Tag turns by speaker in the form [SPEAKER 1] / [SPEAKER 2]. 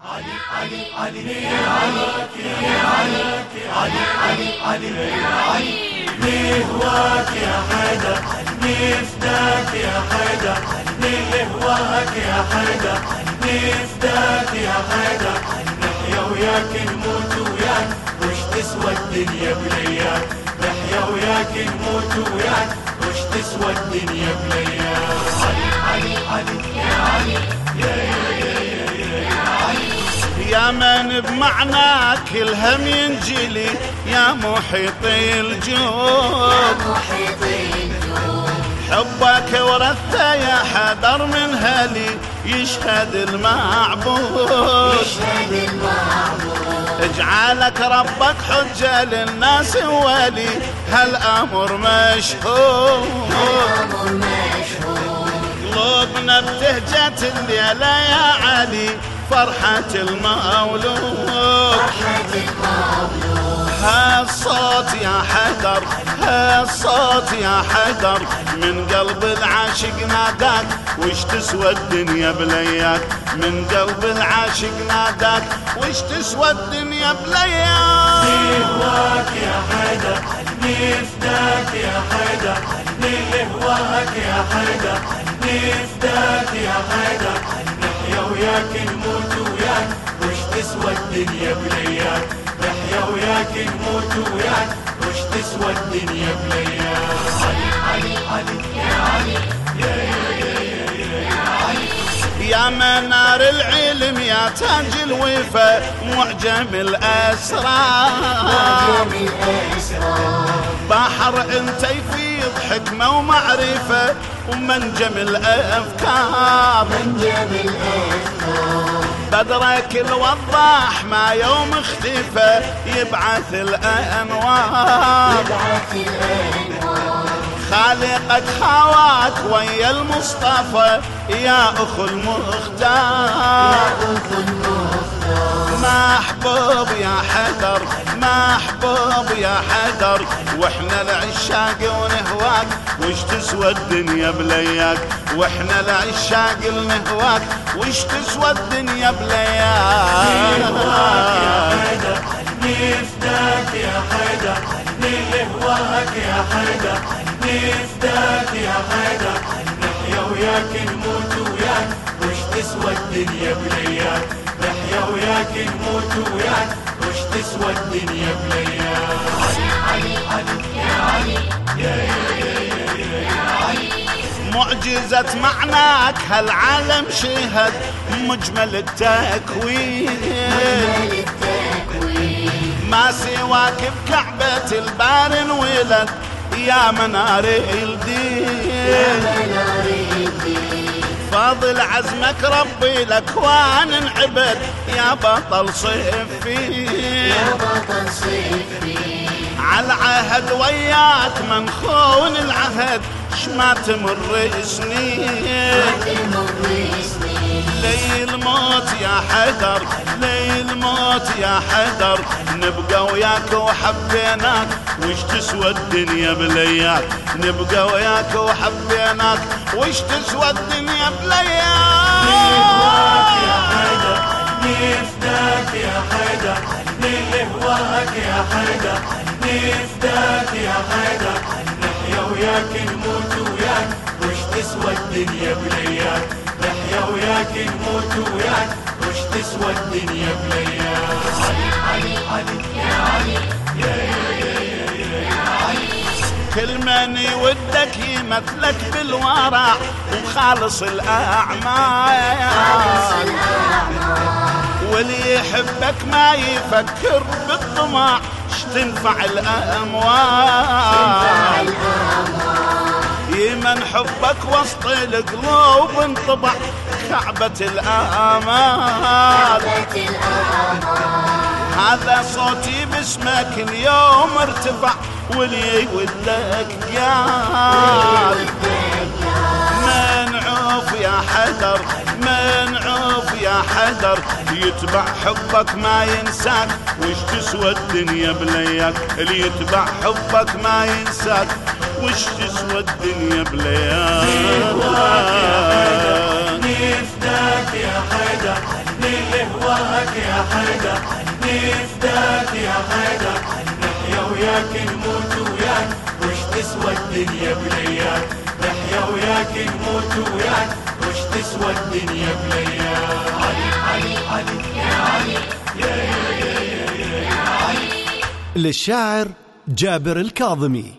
[SPEAKER 1] علي علي علي يا علي يا علي علي علي علي علي نهواك يا حيدر نفداك يا حيدر نهواك يا حيدر نفداك يا حيدر نحيا وياك نموت وياك وش تسوى الدنيا بلياك نحيا وياك نموت وياك وش تسوى الدنيا بلياك علي علي علي يا علي يا علي
[SPEAKER 2] يا من بمعناك الهم ينجلي يا محيطي الجود. حبك ورثة يا حذر من هلي يشهد المعبود.
[SPEAKER 3] يشهد المعبود
[SPEAKER 2] اجعلك ربك حجة للناس ولي هالأمر مشهور
[SPEAKER 3] الأمر مشهور
[SPEAKER 2] قلوبنا بتهجة الليلة يا علي فرحة المولود. هالصوت يا حدر هالصوت يا حدر من قلب العاشق ناداك وش تسوى الدنيا بلياك. من قلب العاشق ناداك وش تسوى الدنيا بلياك.
[SPEAKER 1] نهواك يا حيدر نفداك يا حيدر نهواك يا حيدر نفداك يا نحيا وياك نموت وياك وش تسوى الدنيا بلياك. نحيا وياك نموت وياك وش تسوى الدنيا بلياك. علي علي علي يا علي يا يا يا يا يا علي
[SPEAKER 2] يا منار العلم يا تاج الوفا معجم الأسرار.
[SPEAKER 3] جميل الأسرار.
[SPEAKER 2] بحر انت يفيض حكمة ومعرفة. ومنجم الأفكار.
[SPEAKER 3] من جميل الأفكار.
[SPEAKER 2] بدرك الوضاح ما يوم اختفى يبعث الأنوار.
[SPEAKER 3] يبعث الأنوار.
[SPEAKER 2] خالقك خواك ويا المصطفى يا أخو المختار.
[SPEAKER 3] أخو المختار.
[SPEAKER 2] محبوب يا حدر محبوب يا حدر وإحنا العشاق ونهواك وش تسوى الدنيا بلياك؟ وإحنا العشاق نهواك وش تسوى الدنيا
[SPEAKER 1] نهواك يا
[SPEAKER 2] بلياك؟
[SPEAKER 1] حيدر نفداك يا حيدر نهواك يا حيدر نفداك يا حيدر نحيا وياك نموت. تسوى الدنيا بلياك نحيا وياك نموت وياك. وش تسوى الدنيا بلياك علي علي علي يا علي يا يا يا يا يا علي
[SPEAKER 2] معجزة معناك هالعالم شهد. مجمل التكوين.
[SPEAKER 3] مال التكوين.
[SPEAKER 2] ما سواك بكعبة البار انولد يا منار الدين.
[SPEAKER 3] منار الدين.
[SPEAKER 2] فاضل عزمك ربي الاكوان انعبد يا بطل صفين
[SPEAKER 3] يا بطل صفي
[SPEAKER 2] على العهد وياك منخون العهد شما تمر سنين
[SPEAKER 3] تمر سنين
[SPEAKER 2] ليل موت يا حدر ليل موت يا حدر نبقى وياك وحبيناك وش تسوى الدنيا بلياك؟ نبقى وياك وحبيناك وش تسوى الدنيا بلياك؟
[SPEAKER 1] تسوى الدنيا بلياك نحيا وياك نموت وياك. وش تسوى الدنيا بلياك علي علي علي يا علي يا يا يا يا يا علي
[SPEAKER 2] كل من يودك يمثلك بالورع وخالص الأعمال. واللي يحبك ما يفكر بالطمع. ش تنفع الأموال؟ يمن حبك وسط القلوب انطبع كعبة الآمال. هذا صوتي باسمك اليوم ارتفع. واللي يودك قال منعوف يا حدر منعوف يا حدر يتبع حبك ما ينساك. وش تسوى الدنيا اللي يتبع حبك ما ينساك. وش تسوى الدنيا بلياك؟
[SPEAKER 1] نفداك يا حيدر نهواك يا حيدر نفداك يا حيدر نحيا وياك نموت وياك. وش تسوى الدنيا بلياك؟ نحيا وياك نموت وياك وش تسوى الدنيا بلياك علي علي علي يا علي يا يا يا يا, يا, يا علي
[SPEAKER 4] للشاعر جابر الكاظمي.